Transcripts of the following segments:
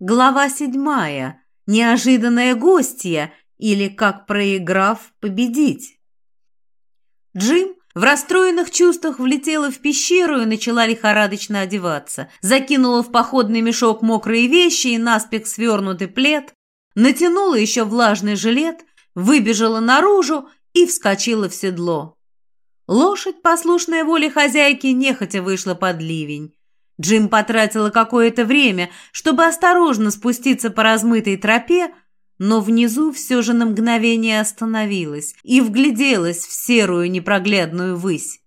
Глава седьмая. Неожиданная гостья или как проиграв победить. Джим в расстроенных чувствах влетела в пещеру и начала лихорадочно одеваться. Закинула в походный мешок мокрые вещи и наспех свернутый плед, натянула еще влажный жилет, выбежала наружу и вскочила в седло. Лошадь, послушная воле хозяйки, нехотя вышла под ливень. Джим потратила какое-то время, чтобы осторожно спуститься по размытой тропе, но внизу все же на мгновение остановилась и вгляделась в серую непроглядную высь.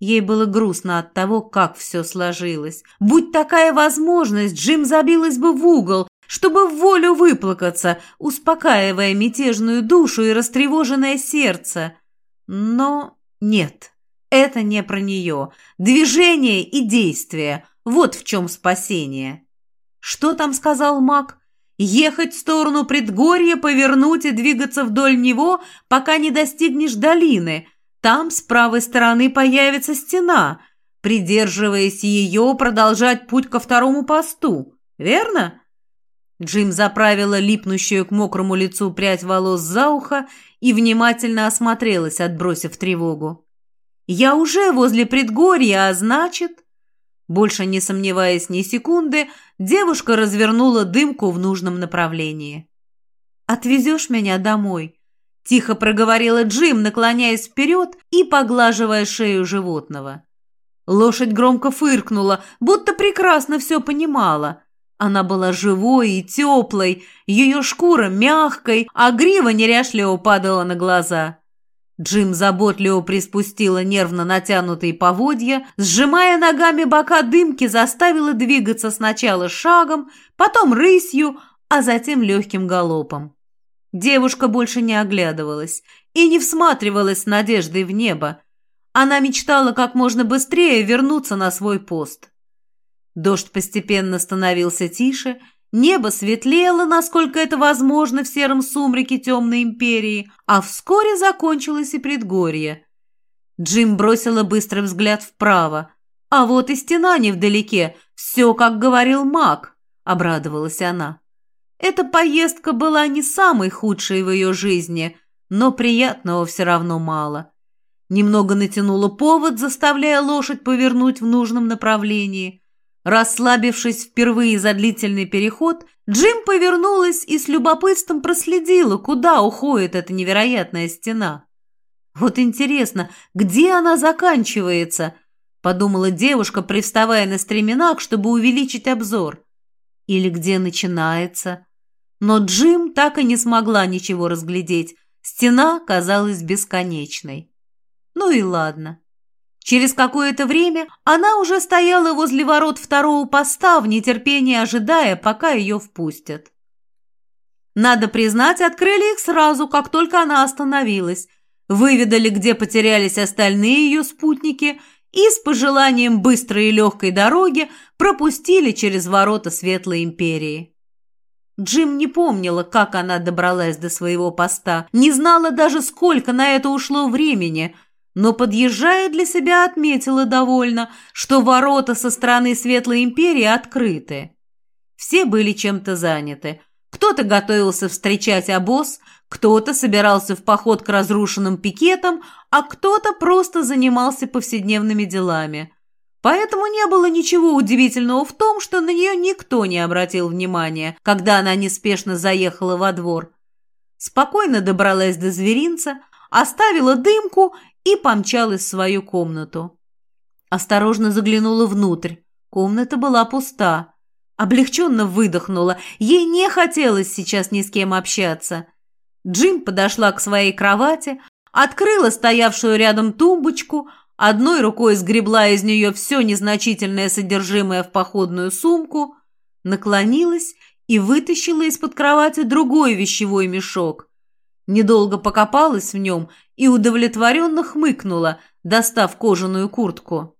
Ей было грустно от того, как все сложилось. Будь такая возможность, Джим забилась бы в угол, чтобы в волю выплакаться, успокаивая мятежную душу и растревоженное сердце. Но нет. Это не про нее. Движение и действие. Вот в чем спасение. Что там сказал маг? Ехать в сторону предгорья, повернуть и двигаться вдоль него, пока не достигнешь долины. Там с правой стороны появится стена. Придерживаясь ее, продолжать путь ко второму посту. Верно? Джим заправила липнущую к мокрому лицу прядь волос за ухо и внимательно осмотрелась, отбросив тревогу. Я уже возле предгорья, а значит...» Больше не сомневаясь ни секунды, девушка развернула дымку в нужном направлении. «Отвезешь меня домой?» – тихо проговорила Джим, наклоняясь вперед и поглаживая шею животного. Лошадь громко фыркнула, будто прекрасно все понимала. Она была живой и теплой, ее шкура мягкой, а грива неряшливо падала на глаза. Джим заботливо приспустила нервно натянутые поводья, сжимая ногами бока дымки, заставила двигаться сначала шагом, потом рысью, а затем легким галопом. Девушка больше не оглядывалась и не всматривалась с надеждой в небо. Она мечтала как можно быстрее вернуться на свой пост. Дождь постепенно становился тише, Небо светлело, насколько это возможно в сером сумраке темной империи, а вскоре закончилось и предгорье. Джим бросила быстрый взгляд вправо. «А вот и стена невдалеке, все, как говорил маг», — обрадовалась она. Эта поездка была не самой худшей в ее жизни, но приятного все равно мало. Немного натянула повод, заставляя лошадь повернуть в нужном направлении. Расслабившись впервые за длительный переход, Джим повернулась и с любопытством проследила, куда уходит эта невероятная стена. «Вот интересно, где она заканчивается?» – подумала девушка, привставая на стременах, чтобы увеличить обзор. «Или где начинается?» Но Джим так и не смогла ничего разглядеть. Стена казалась бесконечной. Ну и ладно. Через какое-то время она уже стояла возле ворот второго поста, в нетерпении ожидая, пока ее впустят. Надо признать, открыли их сразу, как только она остановилась, выведали, где потерялись остальные ее спутники и с пожеланием быстрой и легкой дороги пропустили через ворота Светлой Империи. Джим не помнила, как она добралась до своего поста, не знала даже, сколько на это ушло времени – но, подъезжая для себя, отметила довольно, что ворота со стороны Светлой Империи открыты. Все были чем-то заняты. Кто-то готовился встречать обоз, кто-то собирался в поход к разрушенным пикетам, а кто-то просто занимался повседневными делами. Поэтому не было ничего удивительного в том, что на нее никто не обратил внимания, когда она неспешно заехала во двор. Спокойно добралась до зверинца, оставила дымку и помчалась в свою комнату. Осторожно заглянула внутрь. Комната была пуста. Облегченно выдохнула. Ей не хотелось сейчас ни с кем общаться. Джим подошла к своей кровати, открыла стоявшую рядом тумбочку, одной рукой сгребла из нее все незначительное содержимое в походную сумку, наклонилась и вытащила из-под кровати другой вещевой мешок. Недолго покопалась в нем и удовлетворенно хмыкнула, достав кожаную куртку.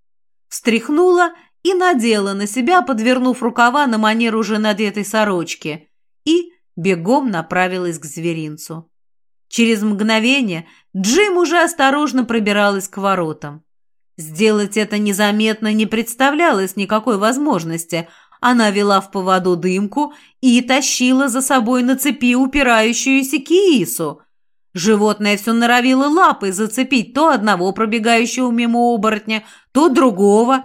Встряхнула и надела на себя, подвернув рукава на манер уже надетой сорочки, и бегом направилась к зверинцу. Через мгновение Джим уже осторожно пробиралась к воротам. Сделать это незаметно не представлялось никакой возможности. она вела в поводу дымку и тащила за собой на цепи упирающуюся киису. Животное все норовило лапой зацепить то одного пробегающего мимо оборотня, то другого.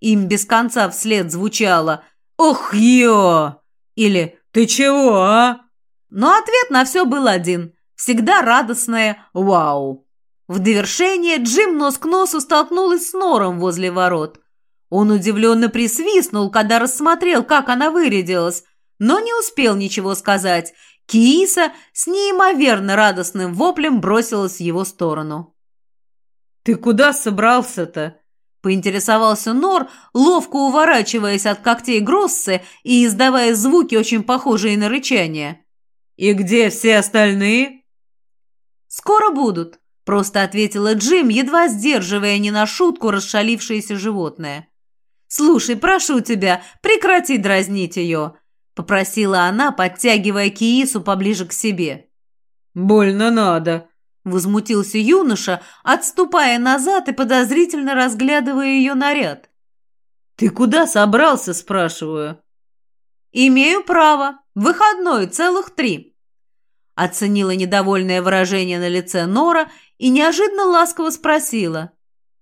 Им без конца вслед звучало «Ох, ё!» или «Ты чего, а?» Но ответ на все был один. Всегда радостное «Вау!». В довершение Джим нос к носу столкнулась с Нором возле ворот. Он удивленно присвистнул, когда рассмотрел, как она вырядилась, но не успел ничего сказать. Кииса с неимоверно радостным воплем бросилась в его сторону. «Ты куда собрался-то?» – поинтересовался Нор, ловко уворачиваясь от когтей Гроссы и издавая звуки, очень похожие на рычание. «И где все остальные?» «Скоро будут», – просто ответила Джим, едва сдерживая не на шутку расшалившееся животное. «Слушай, прошу тебя, прекрати дразнить ее», – попросила она, подтягивая Киису поближе к себе. «Больно надо», – возмутился юноша, отступая назад и подозрительно разглядывая ее наряд. «Ты куда собрался?» – спрашиваю. «Имею право. Выходной, целых три». Оценила недовольное выражение на лице Нора и неожиданно ласково спросила.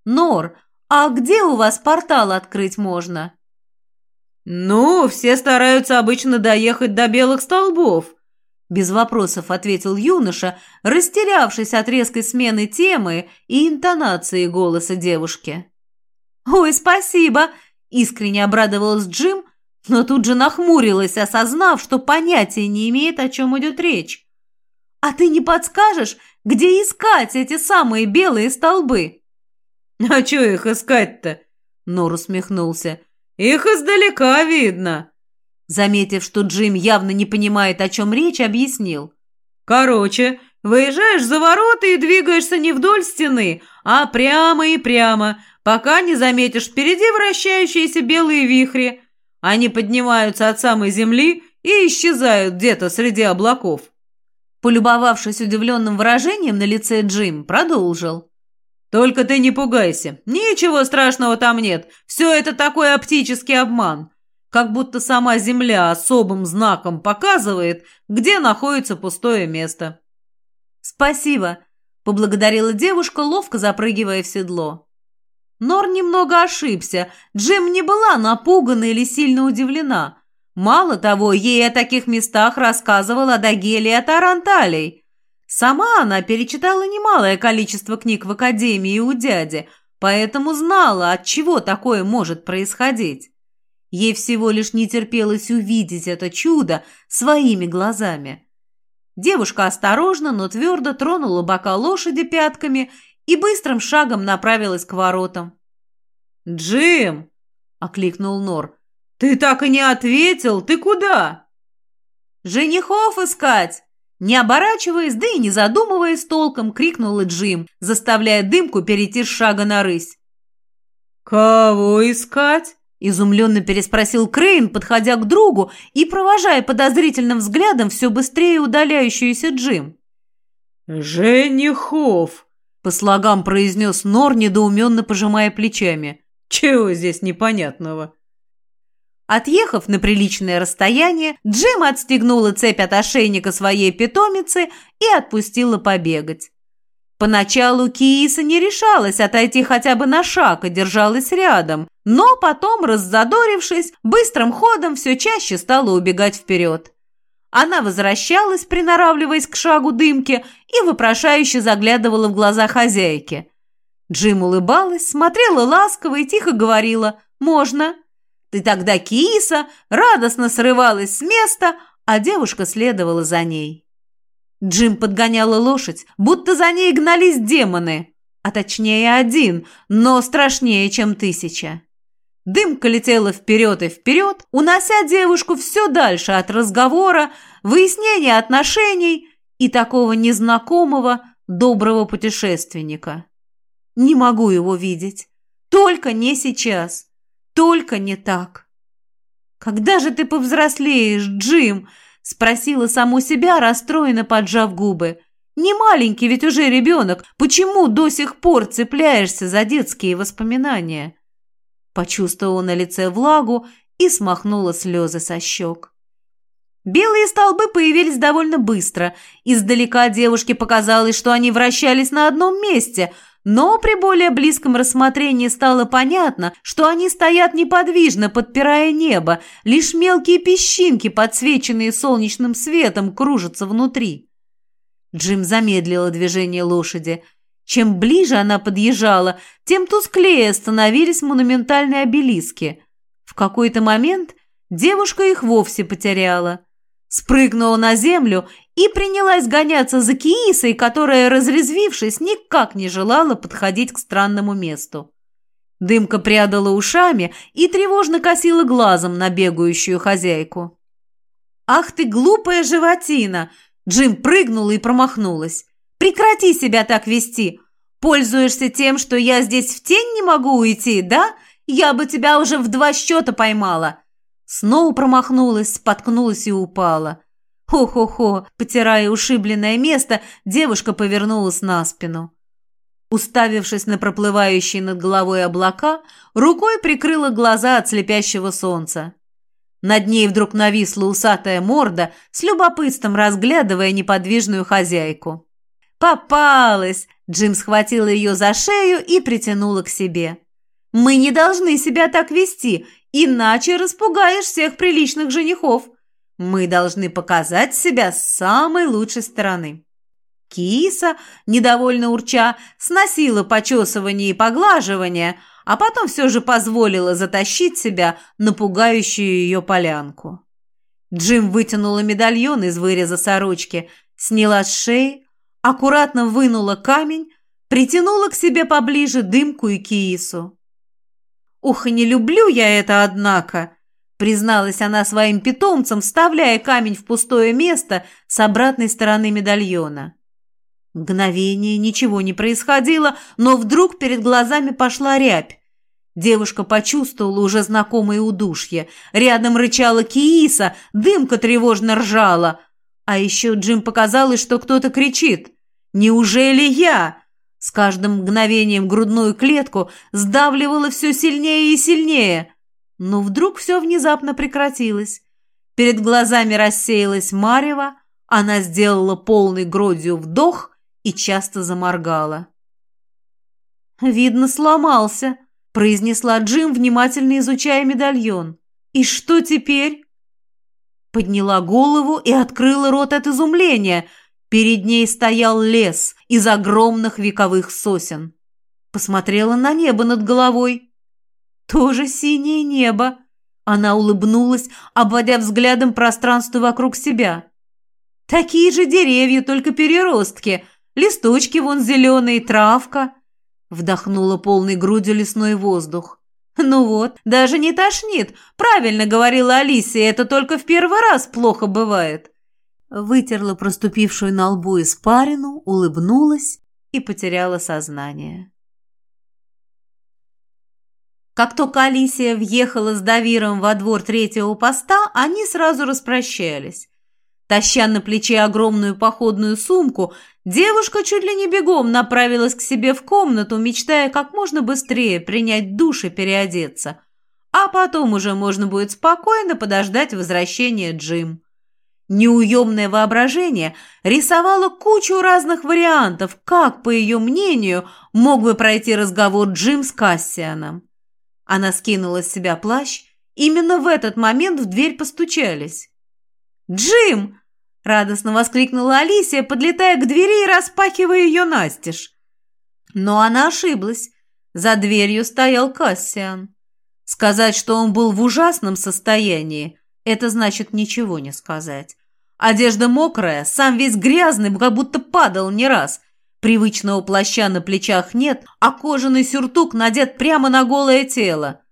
«Нор, «А где у вас портал открыть можно?» «Ну, все стараются обычно доехать до белых столбов», без вопросов ответил юноша, растерявшись от резкой смены темы и интонации голоса девушки. «Ой, спасибо!» – искренне обрадовалась Джим, но тут же нахмурилась, осознав, что понятия не имеет, о чем идет речь. «А ты не подскажешь, где искать эти самые белые столбы?» «А чё их искать-то?» Нор усмехнулся. «Их издалека видно». Заметив, что Джим явно не понимает, о чем речь, объяснил. «Короче, выезжаешь за ворота и двигаешься не вдоль стены, а прямо и прямо, пока не заметишь впереди вращающиеся белые вихри. Они поднимаются от самой земли и исчезают где-то среди облаков». Полюбовавшись удивленным выражением на лице Джим, продолжил. Только ты не пугайся. Ничего страшного там нет. Все это такой оптический обман. Как будто сама Земля особым знаком показывает, где находится пустое место. «Спасибо», – поблагодарила девушка, ловко запрыгивая в седло. Нор немного ошибся. Джим не была напугана или сильно удивлена. Мало того, ей о таких местах рассказывала Дагелия Таранталей – Сама она перечитала немалое количество книг в академии у дяди, поэтому знала, от чего такое может происходить. Ей всего лишь не терпелось увидеть это чудо своими глазами. Девушка осторожно, но твердо тронула бока лошади пятками и быстрым шагом направилась к воротам. «Джим!» – окликнул Нор. «Ты так и не ответил! Ты куда?» «Женихов искать!» Не оборачиваясь, да и не задумываясь толком, крикнула Джим, заставляя дымку перейти с шага на рысь. «Кого искать?» – изумленно переспросил Крейн, подходя к другу и провожая подозрительным взглядом все быстрее удаляющуюся Джим. «Женихов!» – по слогам произнес Нор, недоуменно пожимая плечами. «Чего здесь непонятного?» Отъехав на приличное расстояние, Джим отстегнула цепь от ошейника своей питомицы и отпустила побегать. Поначалу Кииса не решалась отойти хотя бы на шаг и держалась рядом, но потом, раззадорившись, быстрым ходом все чаще стала убегать вперед. Она возвращалась, приноравливаясь к шагу дымки, и вопрошающе заглядывала в глаза хозяйки. Джим улыбалась, смотрела ласково и тихо говорила «Можно». Ты тогда киса радостно срывалась с места, а девушка следовала за ней. Джим подгоняла лошадь, будто за ней гнались демоны, а точнее один, но страшнее, чем тысяча. Дымка летела вперед и вперед, унося девушку все дальше от разговора, выяснения отношений и такого незнакомого, доброго путешественника. Не могу его видеть. Только не сейчас. Только не так. «Когда же ты повзрослеешь, Джим?» – спросила саму себя, расстроенно поджав губы. «Не маленький ведь уже ребенок. Почему до сих пор цепляешься за детские воспоминания?» Почувствовала на лице влагу и смахнула слезы со щек. Белые столбы появились довольно быстро. Издалека девушке показалось, что они вращались на одном месте, но при более близком рассмотрении стало понятно, что они стоят неподвижно, подпирая небо, лишь мелкие песчинки, подсвеченные солнечным светом, кружатся внутри. Джим замедлила движение лошади. Чем ближе она подъезжала, тем тусклее становились монументальные обелиски. В какой-то момент девушка их вовсе потеряла спрыгнула на землю и принялась гоняться за Киисой, которая, разрезвившись, никак не желала подходить к странному месту. Дымка прядала ушами и тревожно косила глазом на бегающую хозяйку. «Ах ты, глупая животина!» Джим прыгнула и промахнулась. «Прекрати себя так вести! Пользуешься тем, что я здесь в тень не могу уйти, да? Я бы тебя уже в два счета поймала!» Снова промахнулась, споткнулась и упала. Хо-хо-хо, потирая ушибленное место, девушка повернулась на спину. Уставившись на проплывающие над головой облака, рукой прикрыла глаза от слепящего солнца. Над ней вдруг нависла усатая морда, с любопытством разглядывая неподвижную хозяйку. «Попалась!» Джим схватила ее за шею и притянула к себе. «Мы не должны себя так вести, Иначе распугаешь всех приличных женихов. Мы должны показать себя с самой лучшей стороны». Киса, недовольно урча, сносила почесывание и поглаживание, а потом все же позволила затащить себя на пугающую ее полянку. Джим вытянула медальон из выреза сорочки, сняла с шеи, аккуратно вынула камень, притянула к себе поближе дымку и кису. «Ух, не люблю я это, однако!» Призналась она своим питомцам, вставляя камень в пустое место с обратной стороны медальона. Мгновение ничего не происходило, но вдруг перед глазами пошла рябь. Девушка почувствовала уже знакомое удушье. Рядом рычала Кииса, дымка тревожно ржала. А еще Джим показалось, что кто-то кричит. «Неужели я?» С каждым мгновением грудную клетку сдавливало все сильнее и сильнее. Но вдруг все внезапно прекратилось. Перед глазами рассеялась Марева, она сделала полной грудью вдох и часто заморгала. «Видно, сломался», – произнесла Джим, внимательно изучая медальон. «И что теперь?» Подняла голову и открыла рот от изумления – Перед ней стоял лес из огромных вековых сосен. Посмотрела на небо над головой. Тоже синее небо. Она улыбнулась, обводя взглядом пространство вокруг себя. Такие же деревья, только переростки. Листочки вон зеленые, травка. Вдохнула полной грудью лесной воздух. «Ну вот, даже не тошнит. Правильно говорила Алисия, это только в первый раз плохо бывает» вытерла проступившую на лбу испарину, улыбнулась и потеряла сознание. Как только Алисия въехала с Давиром во двор третьего поста, они сразу распрощались. Таща на плече огромную походную сумку, девушка чуть ли не бегом направилась к себе в комнату, мечтая как можно быстрее принять душ и переодеться. А потом уже можно будет спокойно подождать возвращения Джим. Неуемное воображение рисовало кучу разных вариантов, как, по ее мнению, мог бы пройти разговор Джим с Кассианом. Она скинула с себя плащ. Именно в этот момент в дверь постучались. «Джим!» – радостно воскликнула Алисия, подлетая к двери и распахивая ее настежь. Но она ошиблась. За дверью стоял Кассиан. Сказать, что он был в ужасном состоянии – это значит ничего не сказать. Одежда мокрая, сам весь грязный, как будто падал не раз. Привычного плаща на плечах нет, а кожаный сюртук надет прямо на голое тело.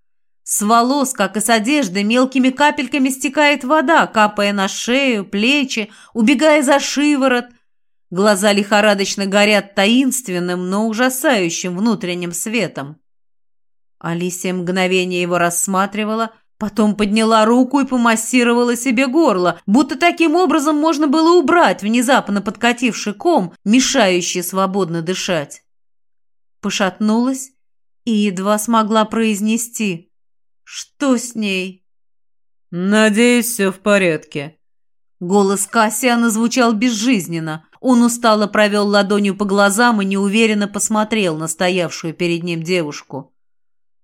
С волос, как и с одежды, мелкими капельками стекает вода, капая на шею, плечи, убегая за шиворот. Глаза лихорадочно горят таинственным, но ужасающим внутренним светом. Алисия мгновение его рассматривала – Потом подняла руку и помассировала себе горло, будто таким образом можно было убрать внезапно подкативший ком, мешающий свободно дышать. Пошатнулась и едва смогла произнести. «Что с ней?» «Надеюсь, все в порядке». Голос Кассиана звучал безжизненно. Он устало провел ладонью по глазам и неуверенно посмотрел на стоявшую перед ним девушку.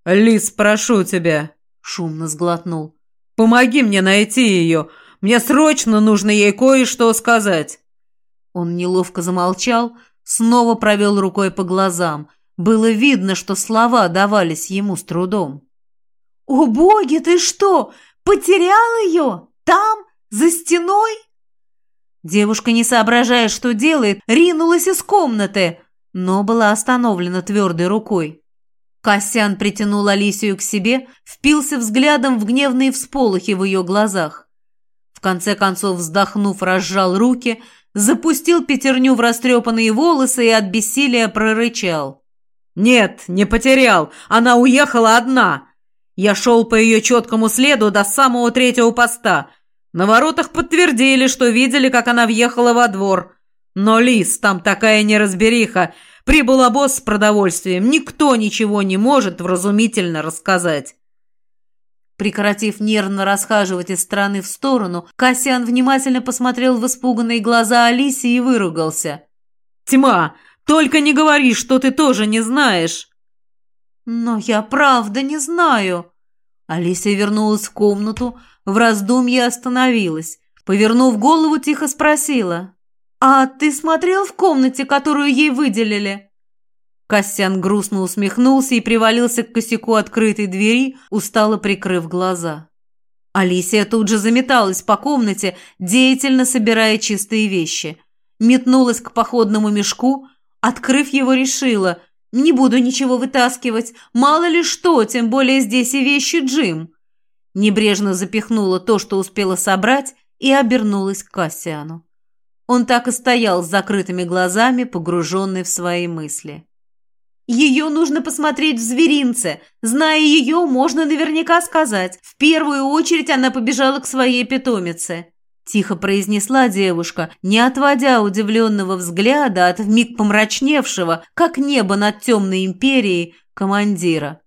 «Лис, прошу тебя», — шумно сглотнул. «Помоги мне найти ее. Мне срочно нужно ей кое-что сказать». Он неловко замолчал, снова провел рукой по глазам. Было видно, что слова давались ему с трудом. «О боги, ты что, потерял ее? Там, за стеной?» Девушка, не соображая, что делает, ринулась из комнаты, но была остановлена твердой рукой. Касян притянул Алисию к себе, впился взглядом в гневные всполохи в ее глазах. В конце концов, вздохнув, разжал руки, запустил пятерню в растрепанные волосы и от бессилия прорычал. «Нет, не потерял. Она уехала одна. Я шел по ее четкому следу до самого третьего поста. На воротах подтвердили, что видели, как она въехала во двор. Но, Лис, там такая неразбериха. Прибыл обоз с продовольствием. Никто ничего не может вразумительно рассказать». Прекратив нервно расхаживать из стороны в сторону, Кассиан внимательно посмотрел в испуганные глаза Алисе и выругался. «Тьма! Только не говори, что ты тоже не знаешь!» «Но я правда не знаю!» Алисия вернулась в комнату, в раздумье остановилась. Повернув голову, тихо спросила. «А ты смотрел в комнате, которую ей выделили?» Костян грустно усмехнулся и привалился к косяку открытой двери, устало прикрыв глаза. Алисия тут же заметалась по комнате, деятельно собирая чистые вещи. Метнулась к походному мешку, Открыв его, решила, не буду ничего вытаскивать, мало ли что, тем более здесь и вещи Джим. Небрежно запихнула то, что успела собрать, и обернулась к Кассиану. Он так и стоял с закрытыми глазами, погруженный в свои мысли. Ее нужно посмотреть в зверинце. Зная ее, можно наверняка сказать. В первую очередь она побежала к своей питомице. Тихо произнесла девушка, не отводя удивленного взгляда от вмиг помрачневшего, как небо над темной империей, командира.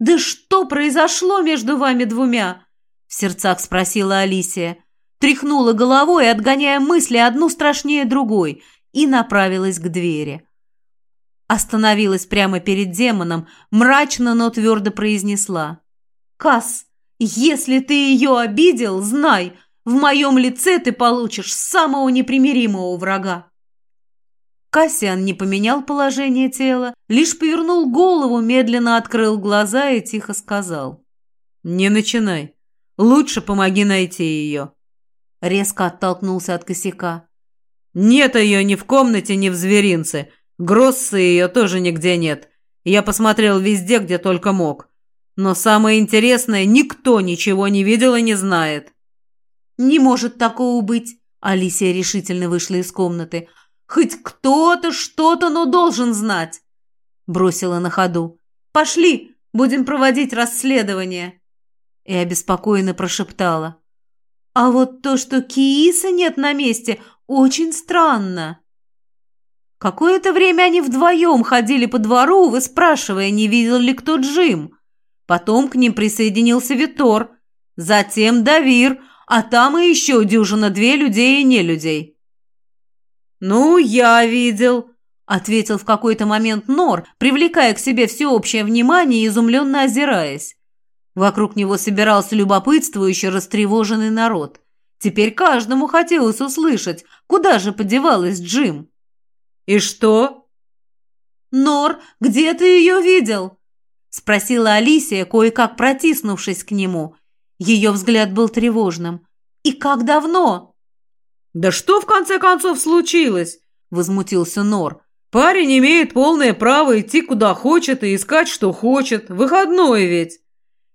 «Да что произошло между вами двумя?» В сердцах спросила Алисия. Тряхнула головой, отгоняя мысли одну страшнее другой, и направилась к двери. Остановилась прямо перед демоном, мрачно, но твердо произнесла. «Касс, если ты ее обидел, знай, в моем лице ты получишь самого непримиримого врага. Кассиан не поменял положение тела, лишь повернул голову, медленно открыл глаза и тихо сказал. «Не начинай. Лучше помоги найти ее». Резко оттолкнулся от косяка. «Нет ее ни в комнате, ни в зверинце. Гроссы ее тоже нигде нет. Я посмотрел везде, где только мог. Но самое интересное, никто ничего не видел и не знает». «Не может такого быть!» Алисия решительно вышла из комнаты. «Хоть кто-то что-то, но должен знать!» Бросила на ходу. «Пошли, будем проводить расследование!» И обеспокоенно прошептала. «А вот то, что Кииса нет на месте, очень странно!» Какое-то время они вдвоем ходили по двору, выспрашивая, не видел ли кто Джим. Потом к ним присоединился Витор, затем Давир, а там и еще дюжина-две людей и не людей. «Ну, я видел», — ответил в какой-то момент Нор, привлекая к себе всеобщее внимание и изумленно озираясь. Вокруг него собирался любопытствующий, растревоженный народ. Теперь каждому хотелось услышать, куда же подевалась Джим. «И что?» «Нор, где ты ее видел?» — спросила Алисия, кое-как протиснувшись к нему — ее взгляд был тревожным. «И как давно?» «Да что в конце концов случилось?» – возмутился Нор. «Парень имеет полное право идти куда хочет и искать, что хочет. Выходной ведь!»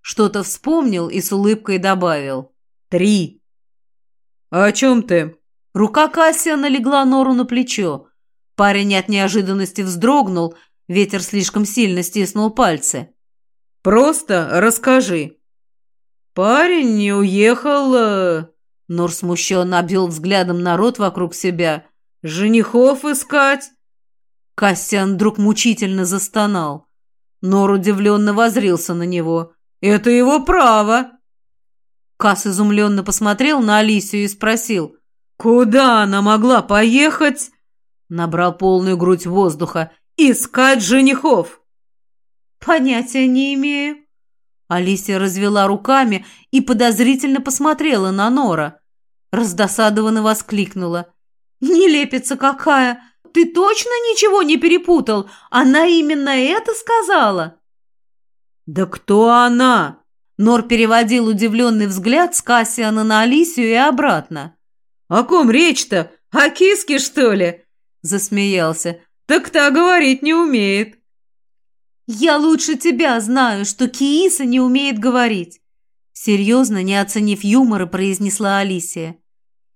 Что-то вспомнил и с улыбкой добавил. «Три». «А о чем ты?» Рука Кассиана легла Нору на плечо. Парень от неожиданности вздрогнул, ветер слишком сильно стиснул пальцы. «Просто расскажи», «Парень не уехал...» э, Нор смущенно обвел взглядом народ вокруг себя. «Женихов искать?» Кассиан вдруг мучительно застонал. Нор удивленно возрился на него. «Это его право!» Кас изумленно посмотрел на Алисию и спросил, «Куда она могла поехать?» Набрал полную грудь воздуха. «Искать женихов!» «Понятия не имею». Алисия развела руками и подозрительно посмотрела на Нора. Раздосадованно воскликнула. «Нелепица какая! Ты точно ничего не перепутал? Она именно это сказала?» «Да кто она?» Нор переводил удивленный взгляд с Кассиана на Алисию и обратно. «О ком речь-то? О киске, что ли?» Засмеялся. «Так та говорить не умеет». «Я лучше тебя знаю, что Кииса не умеет говорить», серьезно, не оценив юмора, произнесла Алисия.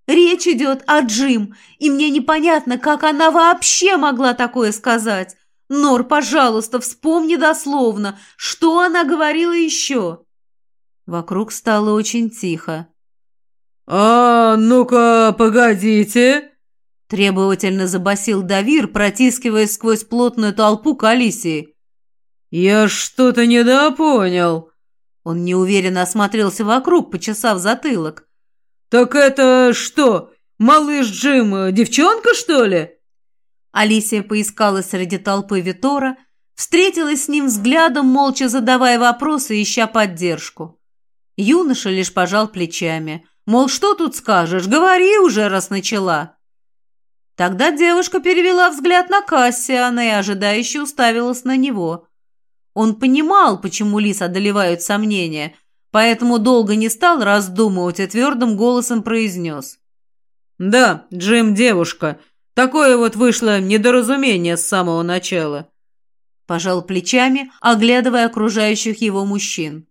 «Речь идет о Джим, и мне непонятно, как она вообще могла такое сказать. Нор, пожалуйста, вспомни дословно, что она говорила еще». Вокруг стало очень тихо. «А, ну-ка, погодите!» Требовательно забасил Давир, протискиваясь сквозь плотную толпу к Алисии. «Я что-то недопонял». Он неуверенно осмотрелся вокруг, почесав затылок. «Так это что, малыш Джим, девчонка, что ли?» Алисия поискала среди толпы Витора, встретилась с ним взглядом, молча задавая вопросы, ища поддержку. Юноша лишь пожал плечами. Мол, что тут скажешь? Говори уже, раз начала. Тогда девушка перевела взгляд на Кассиана и ожидающе уставилась на него. Он понимал, почему Лис одолевают сомнения, поэтому долго не стал раздумывать и твердым голосом произнес. «Да, Джим девушка. Такое вот вышло недоразумение с самого начала». Пожал плечами, оглядывая окружающих его мужчин.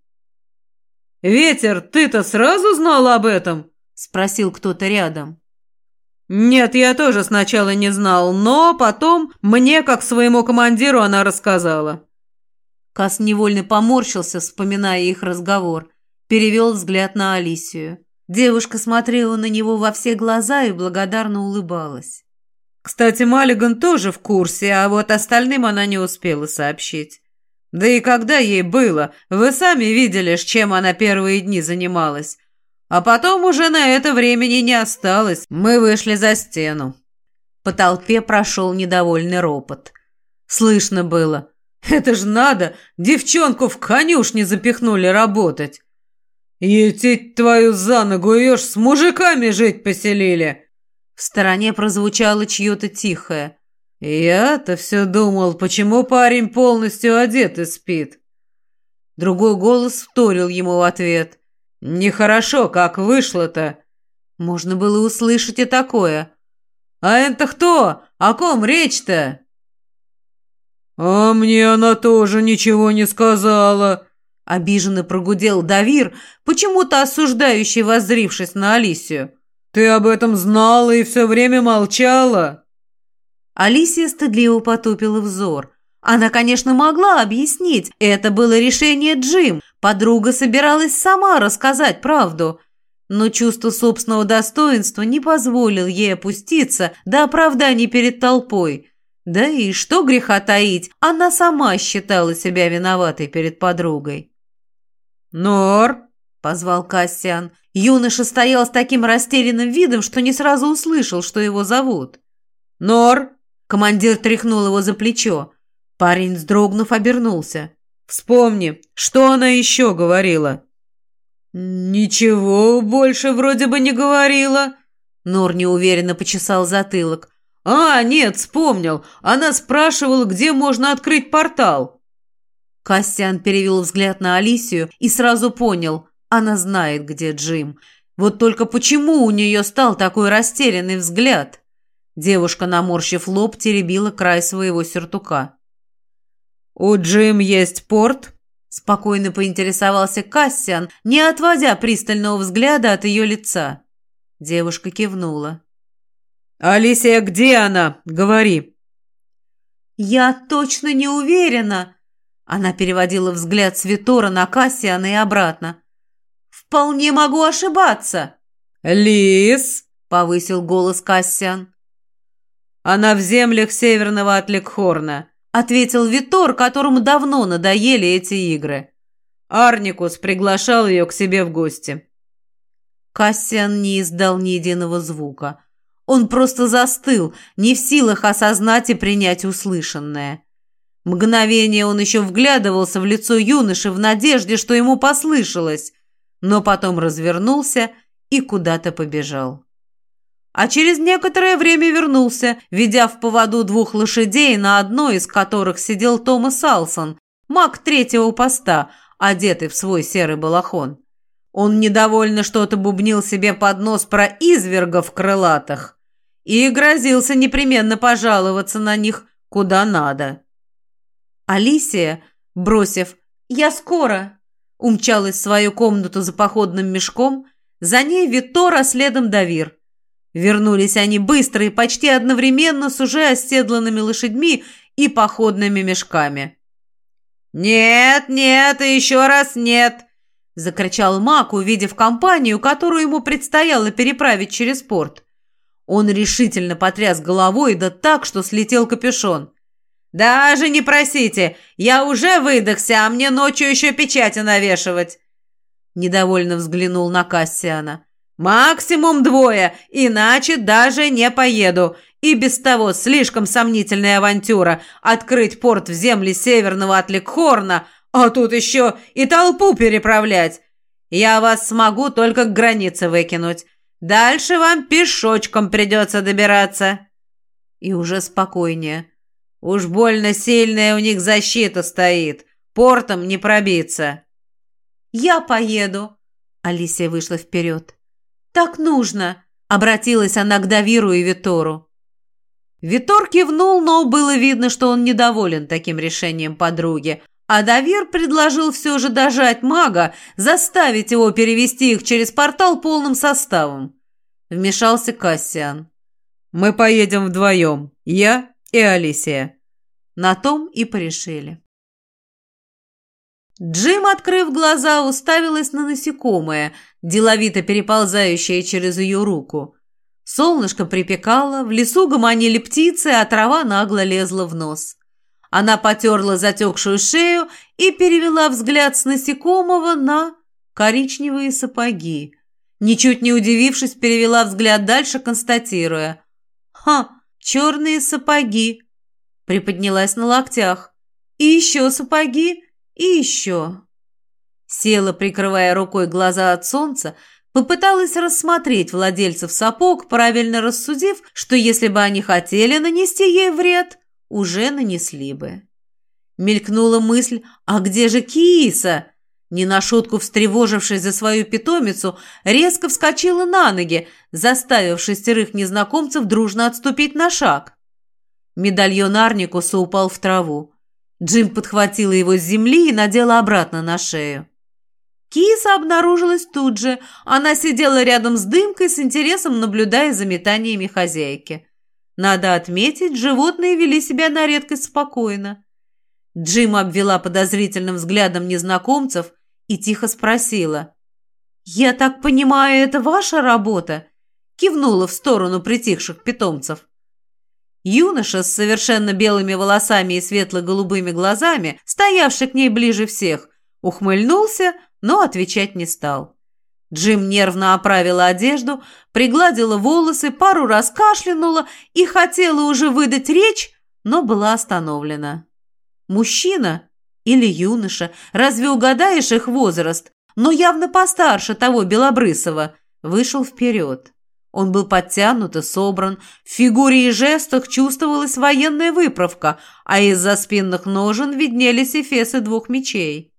«Ветер, ты-то сразу знал об этом?» – спросил кто-то рядом. «Нет, я тоже сначала не знал, но потом мне, как своему командиру, она рассказала». Кас невольно поморщился, вспоминая их разговор. Перевел взгляд на Алисию. Девушка смотрела на него во все глаза и благодарно улыбалась. Кстати, Маллиган тоже в курсе, а вот остальным она не успела сообщить. Да и когда ей было, вы сами видели, с чем она первые дни занималась. А потом уже на это времени не осталось. Мы вышли за стену. По толпе прошел недовольный ропот. Слышно было. Это ж надо, девчонку в конюшне запихнули работать. Етить твою за ногу, ее ж с мужиками жить поселили. В стороне прозвучало чье-то тихое. «Я-то все думал, почему парень полностью одет и спит?» Другой голос вторил ему в ответ. «Нехорошо, как вышло-то!» Можно было услышать и такое. «А это кто? О ком речь-то?» «А мне она тоже ничего не сказала», — обиженно прогудел Давир, почему-то осуждающий, воззрившись на Алисию. «Ты об этом знала и все время молчала?» Алисия стыдливо потупила взор. Она, конечно, могла объяснить, это было решение Джим. Подруга собиралась сама рассказать правду. Но чувство собственного достоинства не позволило ей опуститься до оправданий перед толпой. Да и что греха таить, она сама считала себя виноватой перед подругой. «Нор!» – позвал Кассиан. Юноша стоял с таким растерянным видом, что не сразу услышал, что его зовут. «Нор!» Командир тряхнул его за плечо. Парень, вздрогнув, обернулся. «Вспомни, что она еще говорила?» «Ничего больше вроде бы не говорила». Нор неуверенно почесал затылок. «А, нет, вспомнил. Она спрашивала, где можно открыть портал». Костян перевел взгляд на Алисию и сразу понял, она знает, где Джим. Вот только почему у нее стал такой растерянный взгляд? Девушка, наморщив лоб, теребила край своего сюртука. «У Джим есть порт?» Спокойно поинтересовался Кассиан, не отводя пристального взгляда от ее лица. Девушка кивнула. «Алисия, где она? Говори!» «Я точно не уверена!» Она переводила взгляд с Витора на Кассиана и обратно. «Вполне могу ошибаться!» «Лис!» — повысил голос Кассиан. Она в землях северного Атликхорна», — ответил Витор, которому давно надоели эти игры. Арникус приглашал ее к себе в гости. Кассиан не издал ни единого звука. Он просто застыл, не в силах осознать и принять услышанное. Мгновение он еще вглядывался в лицо юноши в надежде, что ему послышалось, но потом развернулся и куда-то побежал. А через некоторое время вернулся, ведя в поводу двух лошадей, на одной из которых сидел Томас Алсон, маг третьего поста, одетый в свой серый балахон. Он недовольно что-то бубнил себе под нос про извергов крылатых и грозился непременно пожаловаться на них куда надо. Алисия, бросив «Я скоро!», умчалась в свою комнату за походным мешком, за ней Витор, а следом Давир. Вернулись они быстро и почти одновременно с уже оседланными лошадьми и походными мешками. «Нет, нет и еще раз нет!» – закричал Мак, увидев компанию, которую ему предстояло переправить через порт. Он решительно потряс головой, да так, что слетел капюшон. «Даже не просите! Я уже выдохся, а мне ночью еще печати навешивать!» Недовольно взглянул на Кассиана. «Максимум двое, иначе даже не поеду. И без того слишком сомнительная авантюра – открыть порт в земли северного от Лекхорна, а тут еще и толпу переправлять. Я вас смогу только к границе выкинуть. Дальше вам пешочком придется добираться. И уже спокойнее. Уж больно сильная у них защита стоит. Портом не пробиться. Я поеду. Алисия вышла вперед. Так нужно. Обратилась она к Давиру и Витору. Витор кивнул, но было видно, что он недоволен таким решением подруги, а Давир предложил все же дожать мага, заставить его перевести их через портал полным составом. Вмешался Кассиан. «Мы поедем вдвоем, я и Алисия». На том и порешили. Джим, открыв глаза, уставилась на насекомое, деловито переползающее через ее руку. Солнышко припекало, в лесу гомонили птицы, а трава нагло лезла в нос. Она потерла затекшую шею и перевела взгляд с насекомого на коричневые сапоги. Ничуть не удивившись, перевела взгляд дальше, констатируя. «Ха, черные сапоги!» Приподнялась на локтях. «И еще сапоги, и еще!» Села, прикрывая рукой глаза от солнца, попыталась рассмотреть владельцев сапог, правильно рассудив, что если бы они хотели нанести ей вред, уже нанесли бы. Мелькнула мысль, а где же киса? Не на шутку встревожившись за свою питомицу, резко вскочила на ноги, заставив шестерых незнакомцев дружно отступить на шаг. Медальон Арникуса упал в траву. Джим подхватила его с земли и надела обратно на шею. Киса обнаружилась тут же. Она сидела рядом с дымкой, с интересом наблюдая за метаниями хозяйки. Надо отметить, животные вели себя на редкость спокойно. Джим обвела подозрительным взглядом незнакомцев и тихо спросила. «Я так понимаю, это ваша работа?» Кивнула в сторону притихших питомцев. Юноша с совершенно белыми волосами и светло-голубыми глазами, стоявший к ней ближе всех, ухмыльнулся, но отвечать не стал. Джим нервно оправила одежду, пригладила волосы, пару раз кашлянула и хотела уже выдать речь, но была остановлена. Мужчина или юноша, разве угадаешь их возраст, но явно постарше того Белобрысова, вышел вперед. Он был подтянут и собран, в фигуре и жестах чувствовалась военная выправка, а из-за спинных ножен виднелись эфесы двух мечей.